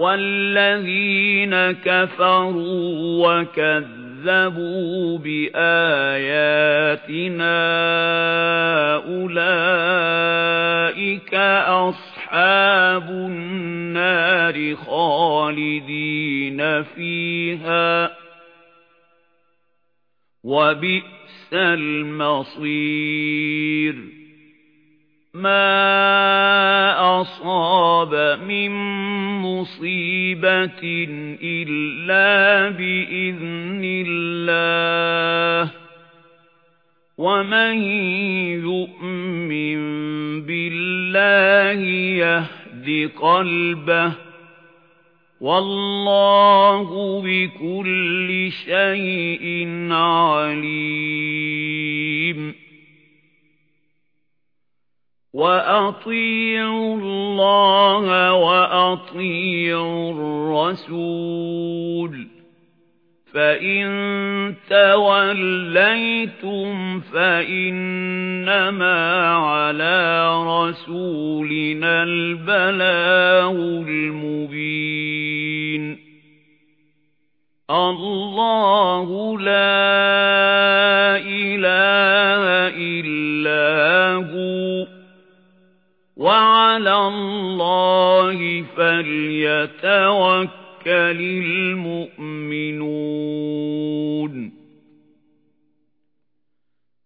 وَالَّذِينَ كَفَرُوا وَكَذَّبُوا بِآيَاتِنَا أُولَئِكَ أَصْحَابُ النَّارِ خَالِدِينَ فِيهَا وَبِئْسَ الْمَصِيرُ مَا أَصَابَ مِن مُّصِيبَةٍ إِلَّا بِإِذْنِ اللَّهِ. وَمَن يُؤْمِن بِاللَّهِ يَهْدِ قَلْبَهُ. وَاللَّهُ بِكُلِّ شَيْءٍ عَلِيمٌ. وَأَطِيعُوا اللَّهَ وَأَطِيعُوا الرَّسُولَ فَإِن تَوَلَّيْتُمْ فَإِنَّمَا عَلَى رَسُولِنَا الْبَلَاغُ الْمُبِينُ اللَّهُ لَا إِلَٰهَ إِلَّا هُوَ وَعَلَى اللَّهِ فَلْيَتَوَكَّلِ الْمُؤْمِنُونَ.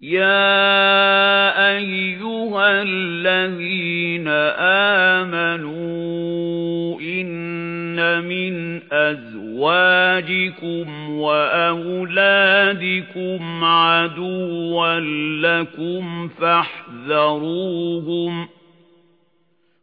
يَا أَيُّهَا الَّذِينَ آمَنُوا إِنَّ مِنْ أَزْوَاجِكُمْ وَأَوْلَادِكُمْ عَدُوًّا لَكُمْ فَاحْذَرُوهُمْ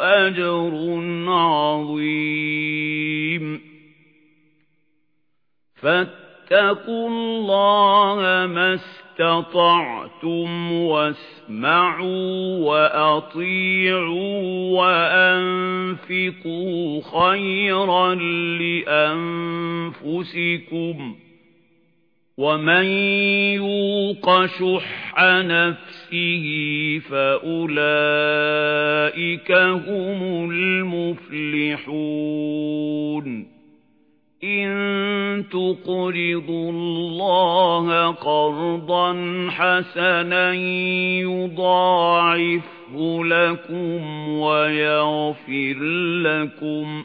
أَجْرٌ عَظِيمٌ. فَاتَّقُوا اللَّهَ مَا اسْتَطَعْتُمْ وَاسْمَعُوا وَأَطِيعُوا وَأَنفِقُوا خَيْرًا لِّأَنفُسِكُمْ. وَمَن يُوقَ شُحَّ نَفْسِهِ فَأُولَئِكَ هُمُ الْمُفْلِحُونَ إِن تُقْرِضُوا اللَّهَ قَرْضًا حَسَنًا يُضَاعِفْهُ لَكُمْ وَيَغْفِرْ لَكُمْ